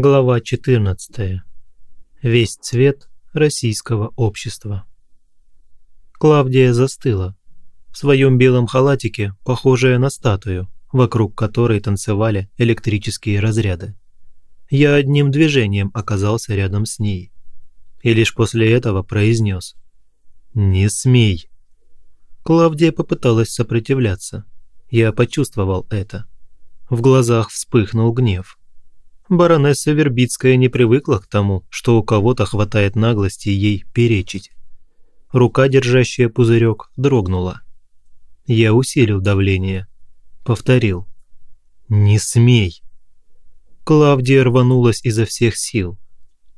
Глава 14. Весь цвет российского общества. Клавдия застыла. В своем белом халатике, похожая на статую, вокруг которой танцевали электрические разряды. Я одним движением оказался рядом с ней. И лишь после этого произнес «Не смей». Клавдия попыталась сопротивляться. Я почувствовал это. В глазах вспыхнул гнев баронесса Вербицкая не привыкла к тому, что у кого-то хватает наглости ей перечить. Рука, держащая пузырек, дрогнула. Я усилил давление. Повторил. «Не смей!» Клавдия рванулась изо всех сил.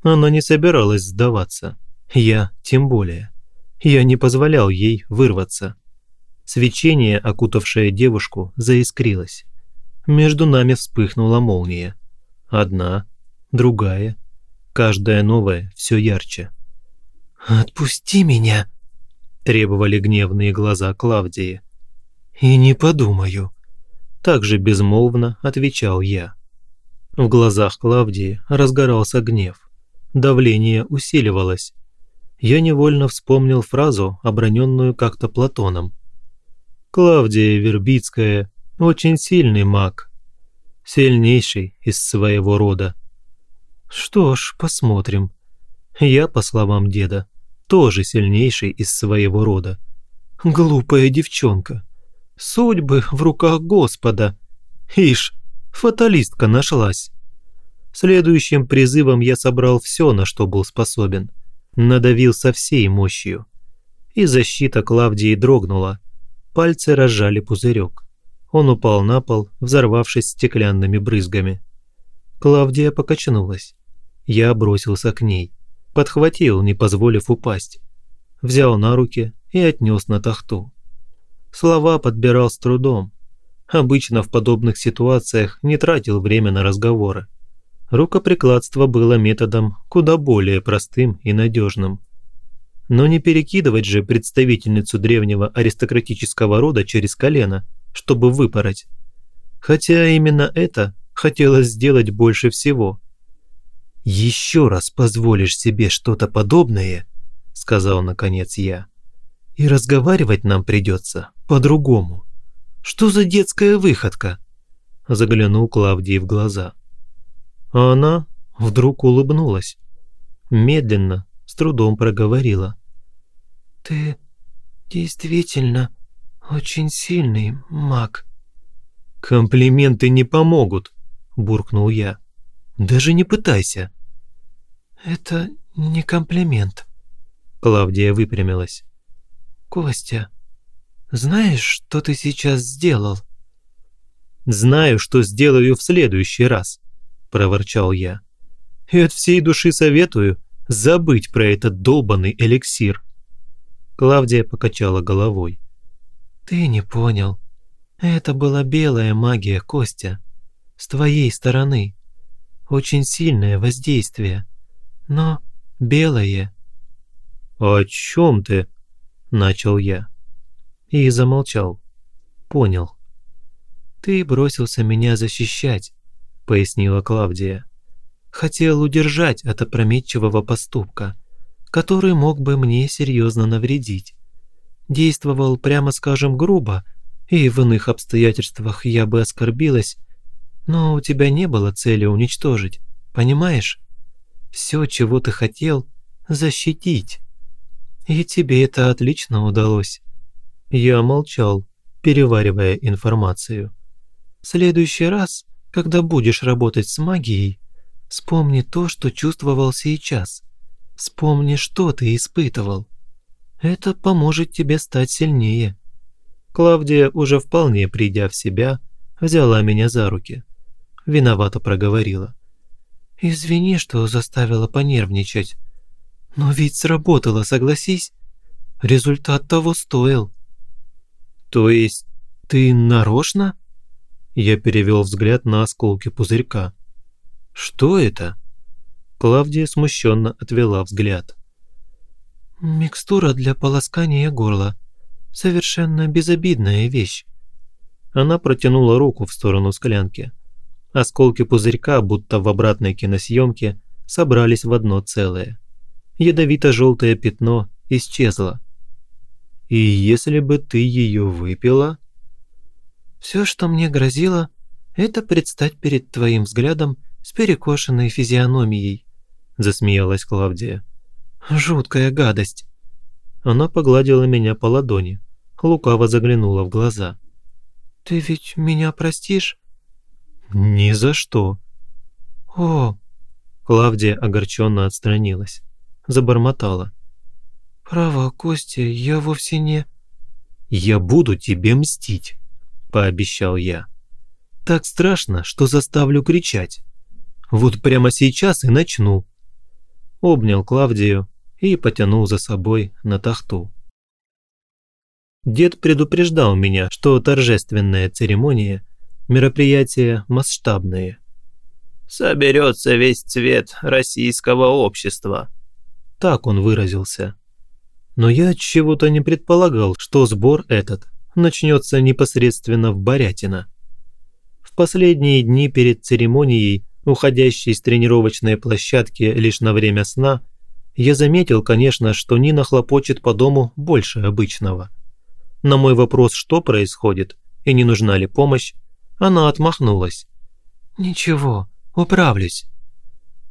Она не собиралась сдаваться. Я тем более. Я не позволял ей вырваться. Свечение, окутавшее девушку, заискрилось. Между нами вспыхнула молния. Одна, другая, каждая новая все ярче. «Отпусти меня!» – требовали гневные глаза Клавдии. «И не подумаю!» – также безмолвно отвечал я. В глазах Клавдии разгорался гнев. Давление усиливалось. Я невольно вспомнил фразу, оброненную как-то Платоном. «Клавдия Вербицкая – очень сильный маг, сильнейший из своего рода. Что ж, посмотрим. Я, по словам деда, тоже сильнейший из своего рода. Глупая девчонка. Судьбы в руках Господа. Ишь, фаталистка нашлась. Следующим призывом я собрал все, на что был способен. Надавил со всей мощью. И защита Клавдии дрогнула. Пальцы разжали пузырек. Он упал на пол, взорвавшись стеклянными брызгами. Клавдия покачнулась. Я бросился к ней. Подхватил, не позволив упасть. Взял на руки и отнес на тахту. Слова подбирал с трудом. Обычно в подобных ситуациях не тратил время на разговоры. Рукоприкладство было методом куда более простым и надежным. Но не перекидывать же представительницу древнего аристократического рода через колено – чтобы выпороть. Хотя именно это хотелось сделать больше всего. «Еще раз позволишь себе что-то подобное», – сказал наконец я, – «и разговаривать нам придется по-другому. Что за детская выходка?» – заглянул Клавдии в глаза. А она вдруг улыбнулась. Медленно, с трудом проговорила. «Ты действительно «Очень сильный маг». «Комплименты не помогут», – буркнул я. «Даже не пытайся». «Это не комплимент», – Клавдия выпрямилась. «Костя, знаешь, что ты сейчас сделал?» «Знаю, что сделаю в следующий раз», – проворчал я. «И от всей души советую забыть про этот долбанный эликсир». Клавдия покачала головой. «Ты не понял. Это была белая магия, Костя. С твоей стороны. Очень сильное воздействие. Но белое». «О чем ты?» – начал я. И замолчал. Понял. «Ты бросился меня защищать», – пояснила Клавдия. «Хотел удержать от опрометчивого поступка, который мог бы мне серьезно навредить действовал, прямо скажем, грубо, и в иных обстоятельствах я бы оскорбилась, но у тебя не было цели уничтожить, понимаешь? Все, чего ты хотел, защитить. И тебе это отлично удалось. Я молчал, переваривая информацию. В следующий раз, когда будешь работать с магией, вспомни то, что чувствовал сейчас. Вспомни, что ты испытывал. Это поможет тебе стать сильнее». Клавдия, уже вполне придя в себя, взяла меня за руки. Виновато проговорила. «Извини, что заставила понервничать. Но ведь сработало, согласись. Результат того стоил». «То есть ты нарочно?» Я перевел взгляд на осколки пузырька. «Что это?» Клавдия смущенно отвела взгляд. «Микстура для полоскания горла. Совершенно безобидная вещь». Она протянула руку в сторону склянки. Осколки пузырька, будто в обратной киносъемке, собрались в одно целое. Ядовито-желтое пятно исчезло. «И если бы ты ее выпила?» «Все, что мне грозило, это предстать перед твоим взглядом с перекошенной физиономией», засмеялась Клавдия. «Жуткая гадость». Она погладила меня по ладони, лукаво заглянула в глаза. «Ты ведь меня простишь?» «Ни за что». «О!» Клавдия огорченно отстранилась, забормотала. «Право, Костя, я вовсе не...» «Я буду тебе мстить», – пообещал я. «Так страшно, что заставлю кричать. Вот прямо сейчас и начну». Обнял Клавдию и потянул за собой на тахту. Дед предупреждал меня, что торжественная церемония – мероприятие масштабное. «Соберется весь цвет российского общества», – так он выразился. Но я чего-то не предполагал, что сбор этот начнется непосредственно в Борятино. В последние дни перед церемонией, уходящей с тренировочной площадки лишь на время сна, я заметил, конечно, что Нина хлопочет по дому больше обычного – на мой вопрос, что происходит и не нужна ли помощь, она отмахнулась. «Ничего, управлюсь».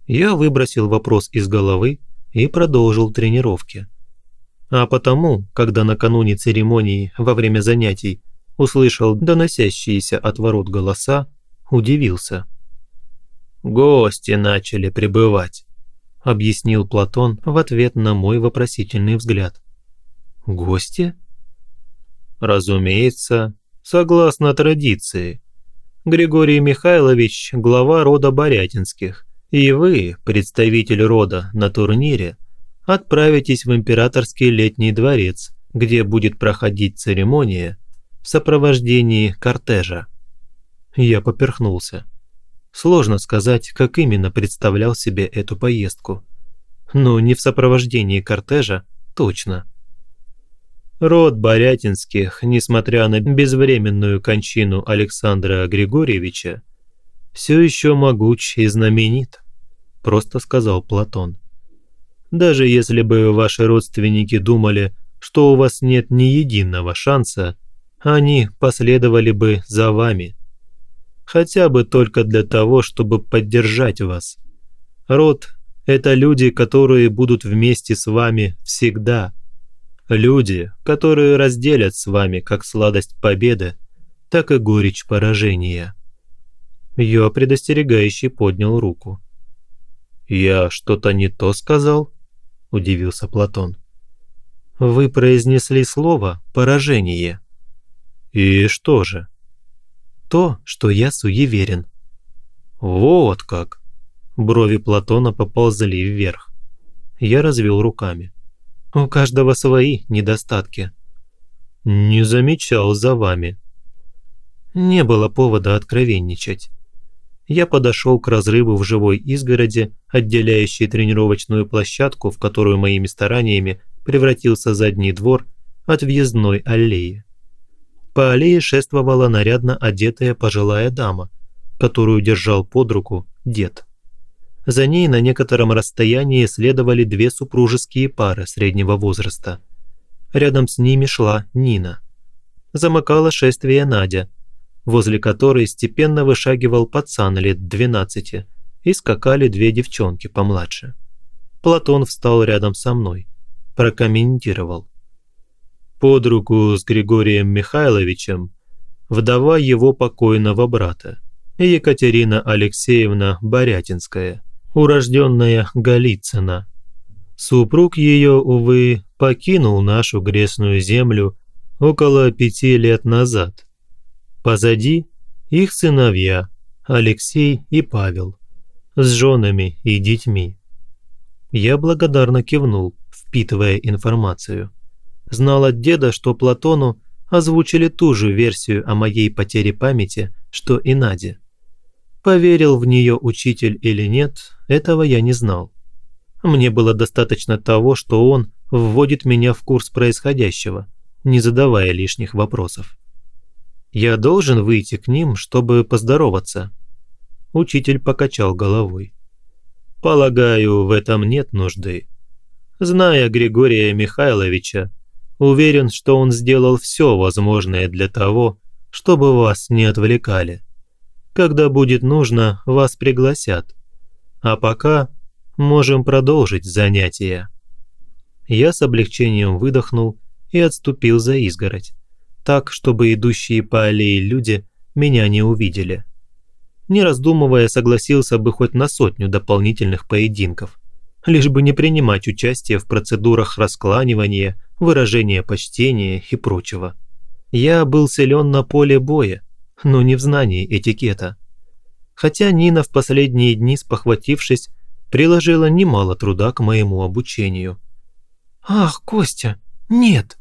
Я выбросил вопрос из головы и продолжил тренировки. А потому, когда накануне церемонии во время занятий услышал доносящиеся от ворот голоса, удивился. «Гости начали прибывать», – объяснил Платон в ответ на мой вопросительный взгляд. «Гости?» Разумеется, согласно традиции. Григорий Михайлович – глава рода Борятинских, и вы, представитель рода на турнире, отправитесь в императорский летний дворец, где будет проходить церемония в сопровождении кортежа. Я поперхнулся. Сложно сказать, как именно представлял себе эту поездку. Но не в сопровождении кортежа, точно. Род Борятинских, несмотря на безвременную кончину Александра Григорьевича, все еще могуч и знаменит, просто сказал Платон. Даже если бы ваши родственники думали, что у вас нет ни единого шанса, они последовали бы за вами. Хотя бы только для того, чтобы поддержать вас. Род – это люди, которые будут вместе с вами всегда – Люди, которые разделят с вами как сладость победы, так и горечь поражения. Я предостерегающий поднял руку. «Я что-то не то сказал?» – удивился Платон. «Вы произнесли слово «поражение». «И что же?» «То, что я суеверен». «Вот как!» Брови Платона поползли вверх. Я развел руками. У каждого свои недостатки. Не замечал за вами. Не было повода откровенничать. Я подошел к разрыву в живой изгороди, отделяющей тренировочную площадку, в которую моими стараниями превратился задний двор, от въездной аллеи. По аллее шествовала нарядно одетая пожилая дама, которую держал под руку дед. За ней на некотором расстоянии следовали две супружеские пары среднего возраста. Рядом с ними шла Нина. Замыкала шествие Надя, возле которой степенно вышагивал пацан лет 12 и скакали две девчонки помладше. Платон встал рядом со мной, прокомментировал. Под руку с Григорием Михайловичем вдова его покойного брата, Екатерина Алексеевна Борятинская – урожденная Голицына. Супруг ее, увы, покинул нашу грешную землю около пяти лет назад. Позади их сыновья Алексей и Павел с женами и детьми. Я благодарно кивнул, впитывая информацию. Знал от деда, что Платону озвучили ту же версию о моей потере памяти, что и Наде. Поверил в нее учитель или нет, этого я не знал. Мне было достаточно того, что он вводит меня в курс происходящего, не задавая лишних вопросов. Я должен выйти к ним, чтобы поздороваться. Учитель покачал головой. «Полагаю, в этом нет нужды. Зная Григория Михайловича, уверен, что он сделал все возможное для того, чтобы вас не отвлекали. Когда будет нужно, вас пригласят. А пока можем продолжить занятия». Я с облегчением выдохнул и отступил за изгородь, так, чтобы идущие по аллее люди меня не увидели. Не раздумывая, согласился бы хоть на сотню дополнительных поединков, лишь бы не принимать участие в процедурах раскланивания, выражения почтения и прочего. Я был силен на поле боя, но не в знании этикета. Хотя Нина в последние дни, спохватившись, приложила немало труда к моему обучению. «Ах, Костя, нет!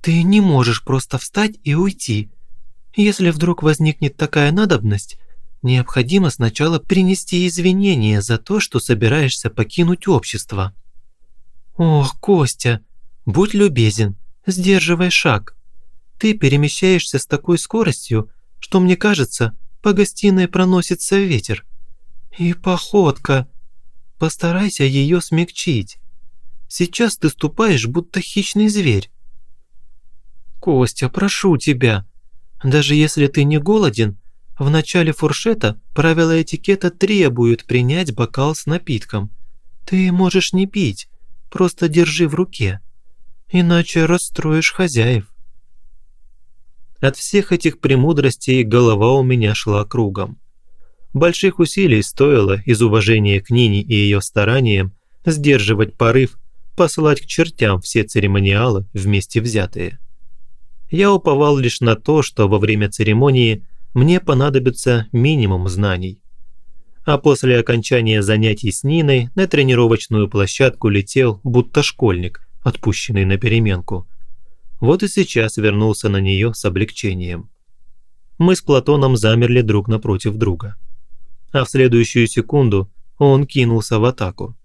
Ты не можешь просто встать и уйти. Если вдруг возникнет такая надобность, необходимо сначала принести извинения за то, что собираешься покинуть общество». «Ох, Костя, будь любезен, сдерживай шаг. Ты перемещаешься с такой скоростью, что, мне кажется, по гостиной проносится ветер. И походка. Постарайся ее смягчить. Сейчас ты ступаешь, будто хищный зверь. Костя, прошу тебя. Даже если ты не голоден, в начале фуршета правила этикета требуют принять бокал с напитком. Ты можешь не пить, просто держи в руке. Иначе расстроишь хозяев. От всех этих премудростей голова у меня шла кругом. Больших усилий стоило из уважения к Нине и ее стараниям сдерживать порыв, послать к чертям все церемониалы вместе взятые. Я уповал лишь на то, что во время церемонии мне понадобится минимум знаний. А после окончания занятий с Ниной на тренировочную площадку летел, будто школьник, отпущенный на переменку – вот и сейчас вернулся на нее с облегчением. Мы с Платоном замерли друг напротив друга. А в следующую секунду он кинулся в атаку.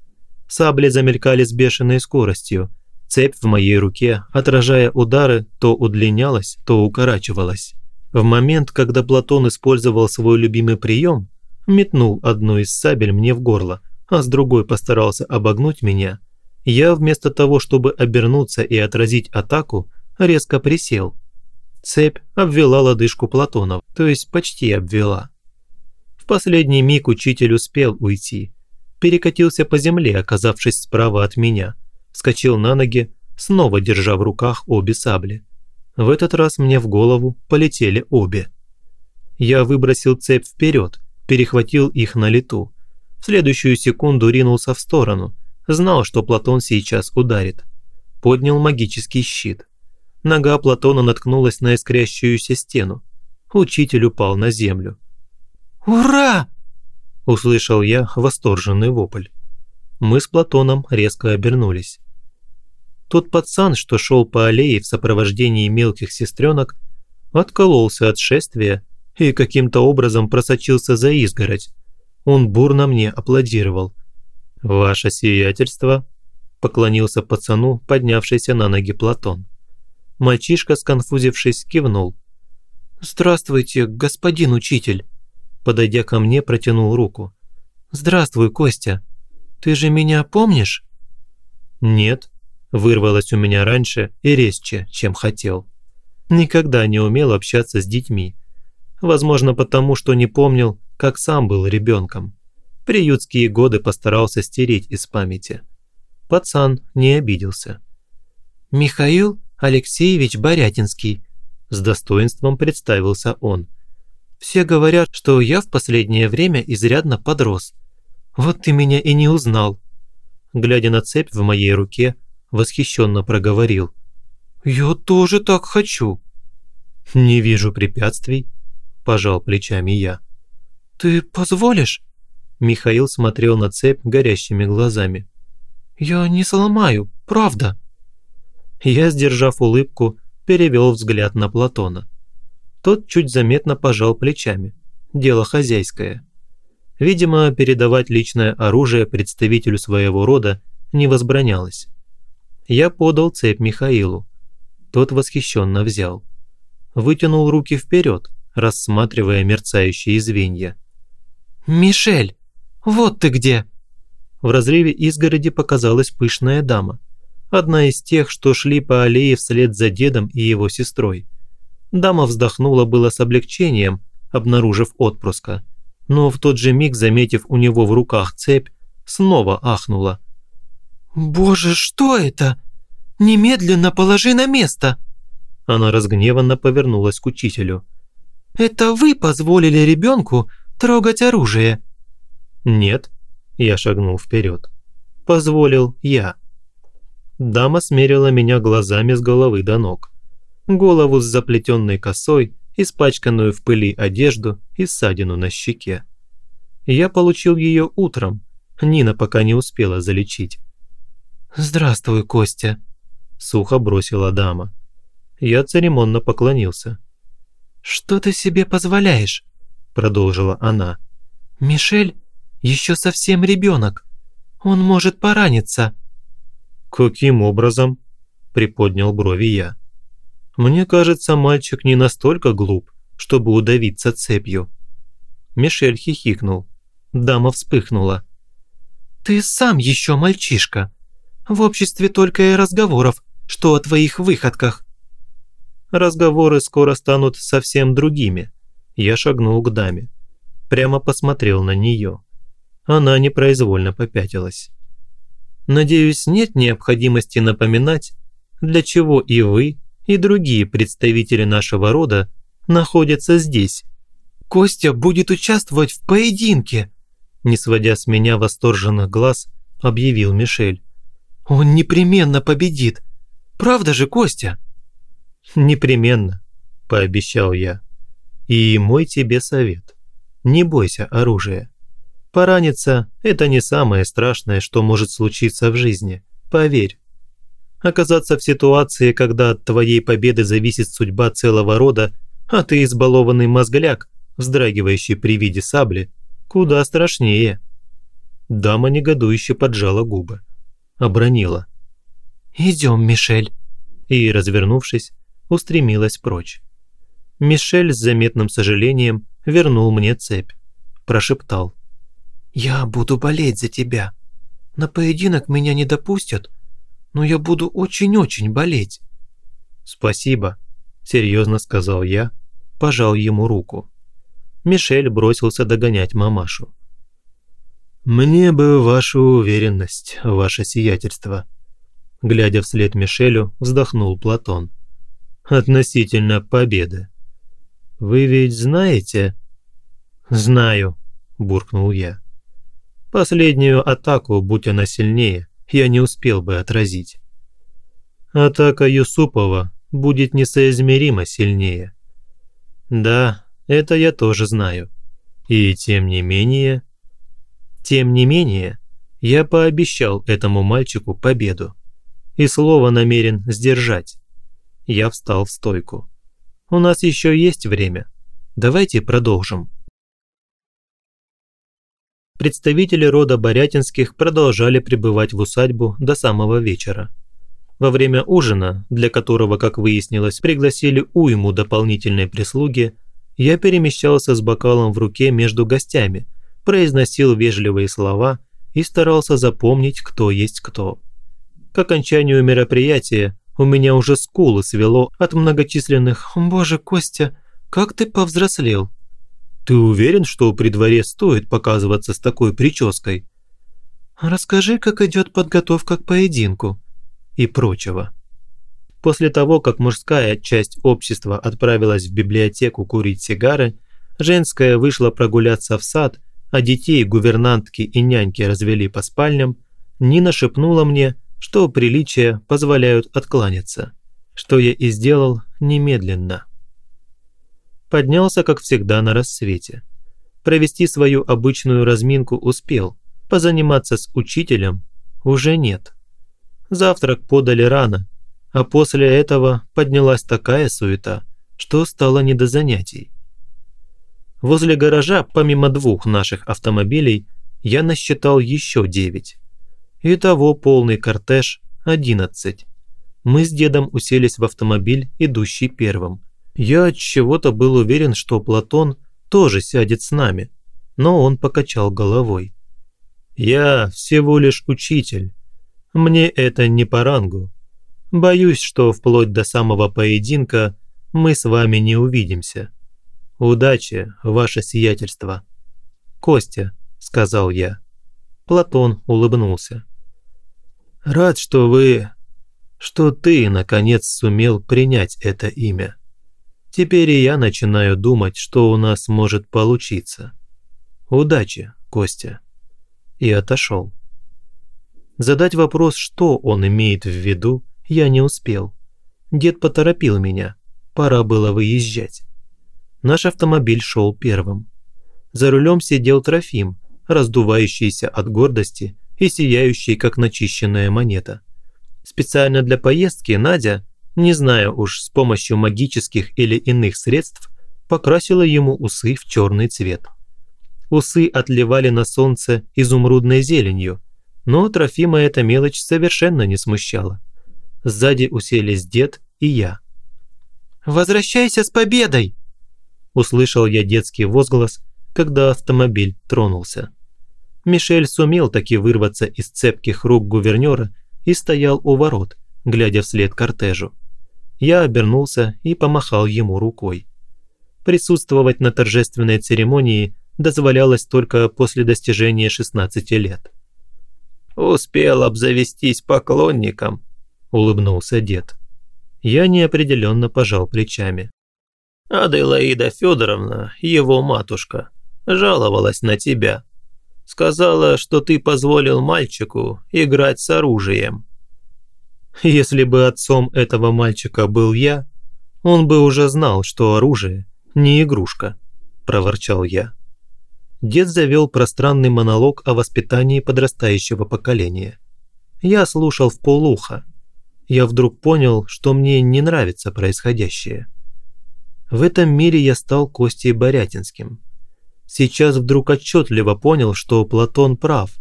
Сабли замелькали с бешеной скоростью. Цепь в моей руке, отражая удары, то удлинялась, то укорачивалась. В момент, когда Платон использовал свой любимый прием, метнул одну из сабель мне в горло, а с другой постарался обогнуть меня, я вместо того, чтобы обернуться и отразить атаку, резко присел. Цепь обвела лодыжку Платонов, то есть почти обвела. В последний миг учитель успел уйти. Перекатился по земле, оказавшись справа от меня. Вскочил на ноги, снова держа в руках обе сабли. В этот раз мне в голову полетели обе. Я выбросил цепь вперед, перехватил их на лету. В следующую секунду ринулся в сторону. Знал, что Платон сейчас ударит. Поднял магический щит. Нога Платона наткнулась на искрящуюся стену. Учитель упал на землю. «Ура!» – услышал я восторженный вопль. Мы с Платоном резко обернулись. Тот пацан, что шел по аллее в сопровождении мелких сестренок, откололся от шествия и каким-то образом просочился за изгородь. Он бурно мне аплодировал. «Ваше сиятельство!» – поклонился пацану, поднявшийся на ноги Платон. Мальчишка, сконфузившись, кивнул. «Здравствуйте, господин учитель!» Подойдя ко мне, протянул руку. «Здравствуй, Костя! Ты же меня помнишь?» «Нет», – вырвалось у меня раньше и резче, чем хотел. Никогда не умел общаться с детьми. Возможно, потому что не помнил, как сам был ребенком. Приютские годы постарался стереть из памяти. Пацан не обиделся. «Михаил Алексеевич Борятинский», – с достоинством представился он. «Все говорят, что я в последнее время изрядно подрос. Вот ты меня и не узнал». Глядя на цепь в моей руке, восхищенно проговорил. «Я тоже так хочу». «Не вижу препятствий», – пожал плечами я. «Ты позволишь?» Михаил смотрел на цепь горящими глазами. «Я не сломаю, правда». Я, сдержав улыбку, перевел взгляд на Платона. Тот чуть заметно пожал плечами. Дело хозяйское. Видимо, передавать личное оружие представителю своего рода не возбранялось. Я подал цепь Михаилу. Тот восхищенно взял. Вытянул руки вперед, рассматривая мерцающие звенья. «Мишель, вот ты где!» В разрыве изгороди показалась пышная дама. Одна из тех, что шли по аллее вслед за дедом и его сестрой. Дама вздохнула было с облегчением, обнаружив отпрыска, но в тот же миг, заметив у него в руках цепь, снова ахнула. «Боже, что это? Немедленно положи на место!» Она разгневанно повернулась к учителю. «Это вы позволили ребенку трогать оружие?» «Нет», – я шагнул вперед. «Позволил я». Дама смерила меня глазами с головы до ног. Голову с заплетенной косой, испачканную в пыли одежду и ссадину на щеке. Я получил ее утром, Нина пока не успела залечить. «Здравствуй, Костя», – сухо бросила дама. Я церемонно поклонился. «Что ты себе позволяешь?» – продолжила она. «Мишель еще совсем ребенок. Он может пораниться». «Каким образом?» – приподнял брови я. «Мне кажется, мальчик не настолько глуп, чтобы удавиться цепью». Мишель хихикнул. Дама вспыхнула. «Ты сам еще мальчишка. В обществе только и разговоров, что о твоих выходках». Разговоры скоро станут совсем другими. Я шагнул к даме. Прямо посмотрел на нее. Она непроизвольно попятилась. Надеюсь, нет необходимости напоминать, для чего и вы, и другие представители нашего рода находятся здесь. Костя будет участвовать в поединке, не сводя с меня восторженных глаз, объявил Мишель. Он непременно победит. Правда же, Костя? Непременно, пообещал я. И мой тебе совет. Не бойся оружия. Пораниться – это не самое страшное, что может случиться в жизни. Поверь. Оказаться в ситуации, когда от твоей победы зависит судьба целого рода, а ты избалованный мозгляк, вздрагивающий при виде сабли, куда страшнее. Дама негодующе поджала губы. Обронила. «Идем, Мишель». И, развернувшись, устремилась прочь. Мишель с заметным сожалением вернул мне цепь. Прошептал. «Я буду болеть за тебя. На поединок меня не допустят, но я буду очень-очень болеть». «Спасибо», – серьезно сказал я, пожал ему руку. Мишель бросился догонять мамашу. «Мне бы вашу уверенность, ваше сиятельство», – глядя вслед Мишелю, вздохнул Платон. «Относительно победы. Вы ведь знаете?» «Знаю», – буркнул я. «Последнюю атаку, будь она сильнее, я не успел бы отразить. Атака Юсупова будет несоизмеримо сильнее. Да, это я тоже знаю. И тем не менее... Тем не менее, я пообещал этому мальчику победу. И слово намерен сдержать. Я встал в стойку. У нас еще есть время. Давайте продолжим. Представители рода Борятинских продолжали пребывать в усадьбу до самого вечера. Во время ужина, для которого, как выяснилось, пригласили уйму дополнительной прислуги, я перемещался с бокалом в руке между гостями, произносил вежливые слова и старался запомнить, кто есть кто. К окончанию мероприятия у меня уже скулы свело от многочисленных «Боже, Костя, как ты повзрослел!» «Ты уверен, что при дворе стоит показываться с такой прической?» «Расскажи, как идет подготовка к поединку» и прочего. После того, как мужская часть общества отправилась в библиотеку курить сигары, женская вышла прогуляться в сад, а детей гувернантки и няньки развели по спальням, Нина шепнула мне, что приличия позволяют откланяться, что я и сделал немедленно. Поднялся, как всегда, на рассвете. Провести свою обычную разминку успел, позаниматься с учителем уже нет. Завтрак подали рано, а после этого поднялась такая суета, что стало не до занятий. Возле гаража, помимо двух наших автомобилей, я насчитал еще девять. Итого полный кортеж – одиннадцать. Мы с дедом уселись в автомобиль, идущий первым. Я от чего-то был уверен, что Платон тоже сядет с нами. но он покачал головой. «Я всего лишь учитель. Мне это не по рангу. Боюсь, что вплоть до самого поединка мы с вами не увидимся. Удачи, ваше сиятельство». «Костя», – сказал я. Платон улыбнулся. «Рад, что вы... что ты, наконец, сумел принять это имя. Теперь и я начинаю думать, что у нас может получиться. Удачи, Костя». И отошел. Задать вопрос, что он имеет в виду, я не успел. Дед поторопил меня. Пора было выезжать. Наш автомобиль шел первым. За рулем сидел Трофим, раздувающийся от гордости и сияющий, как начищенная монета. Специально для поездки Надя, не зная уж с помощью магических или иных средств, покрасила ему усы в черный цвет. Усы отливали на солнце изумрудной зеленью, но Трофима эта мелочь совершенно не смущала. Сзади уселись дед и я. «Возвращайся с победой!» Услышал я детский возглас, когда автомобиль тронулся. Мишель сумел таки вырваться из цепких рук гувернера и стоял у ворот, глядя вслед кортежу. Я обернулся и помахал ему рукой. Присутствовать на торжественной церемонии дозволялось только после достижения 16 лет. «Успел обзавестись поклонником», – улыбнулся дед. Я неопределенно пожал плечами. «Аделаида Федоровна, его матушка, жаловалась на тебя. Сказала, что ты позволил мальчику играть с оружием. Если бы отцом этого мальчика был я, он бы уже знал, что оружие не игрушка, проворчал я. Дед завел пространный монолог о воспитании подрастающего поколения. Я слушал в полуха. Я вдруг понял, что мне не нравится происходящее. В этом мире я стал Костей Борятинским. Сейчас вдруг отчетливо понял, что Платон прав.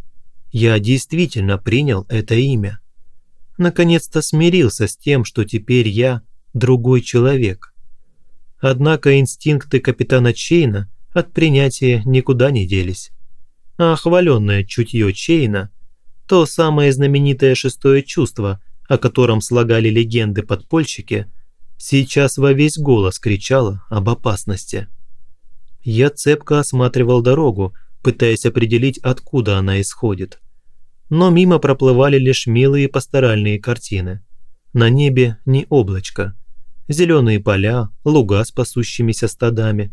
Я действительно принял это имя. Наконец-то смирился с тем, что теперь я другой человек. Однако инстинкты капитана Чейна от принятия никуда не делись. А хваленное чутье Чейна – то самое знаменитое шестое чувство, о котором слагали легенды подпольщики, сейчас во весь голос кричало об опасности. Я цепко осматривал дорогу, пытаясь определить, откуда она исходит. Но мимо проплывали лишь милые пасторальные картины. На небе ни облачко. Зеленые поля, луга с пасущимися стадами.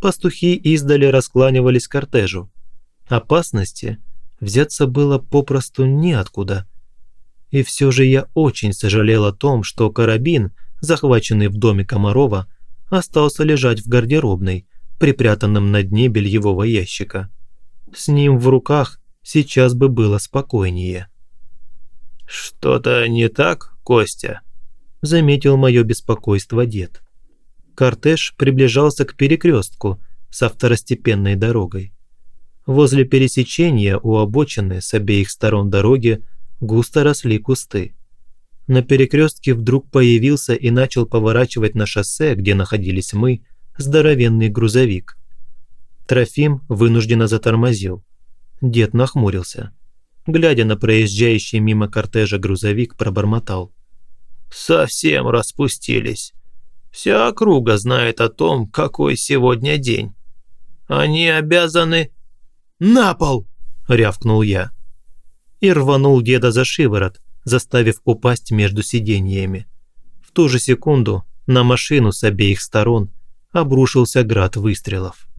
Пастухи издали раскланивались кортежу. Опасности взяться было попросту неоткуда. И все же я очень сожалел о том, что карабин, захваченный в доме Комарова, остался лежать в гардеробной, припрятанном на дне бельевого ящика. С ним в руках сейчас бы было спокойнее. «Что-то не так, Костя?» – заметил мое беспокойство дед. Кортеж приближался к перекрестку со второстепенной дорогой. Возле пересечения у обочины с обеих сторон дороги густо росли кусты. На перекрестке вдруг появился и начал поворачивать на шоссе, где находились мы, здоровенный грузовик. Трофим вынужденно затормозил. Дед нахмурился. Глядя на проезжающий мимо кортежа грузовик, пробормотал. «Совсем распустились. Вся округа знает о том, какой сегодня день. Они обязаны...» «На пол!» – рявкнул я. И рванул деда за шиворот, заставив упасть между сиденьями. В ту же секунду на машину с обеих сторон обрушился град выстрелов.